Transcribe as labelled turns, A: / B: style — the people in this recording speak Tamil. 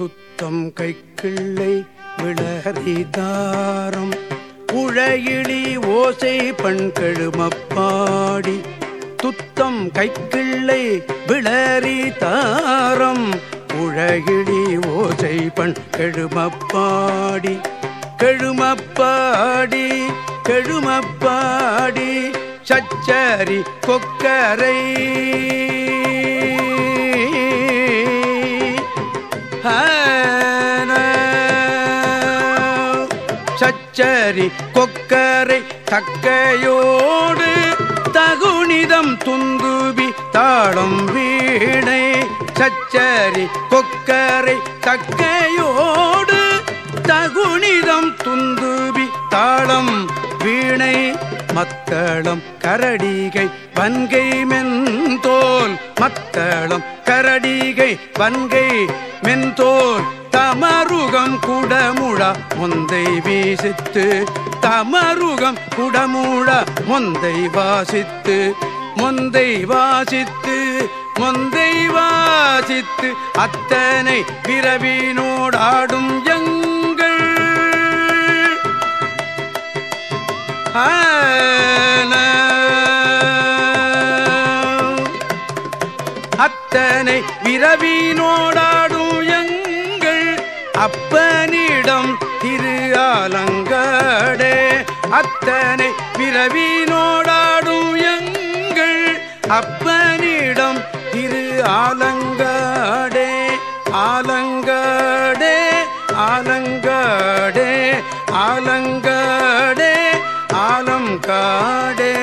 A: துத்தம் கைக்கிள்ளை விளரிதாரம் உழையிலி ஓசை பண்கெழுமப்பாடி. துத்தம் கைக்கிள்ளை விளரி தாரம் உழகிழி ஓசை பண் கெழுமப்பாடி கெழுமப்பாடி. கெழுமப்பாடி சச்சரி கொக்கரை. சச்சரி கொக்கரை தக்கையோடு தகுனிதம் துந்துபி தாளம் வீணை சச்சரி கொக்கரை தக்கையோடு தகுனிதம் துந்துபி தாளம் வீணை மத்தளம் கரடிகை வன்கை மென்தோல் மத்தளம் கரடிகை வன்கை மென்தோல் குடமுழ முந்தை வீசித்து தமருகம் குடமுழ முந்தை வாசித்து முந்தை வாசித்து முந்தை வாசித்து அத்தனை பிறவினோடாடும் எங்கள். அத்தனை பிறவினோடாடும் எங்கள். அப்ப அத்தனிடம் திரு ஆலங்கடே அத்தனை விரவினோடாடும் எங்கள் அப்பனிடம் திரு ஆலங்கடே ஆலங்கடே ஆலங்கடே ஆலங்கடே ஆலங்காடே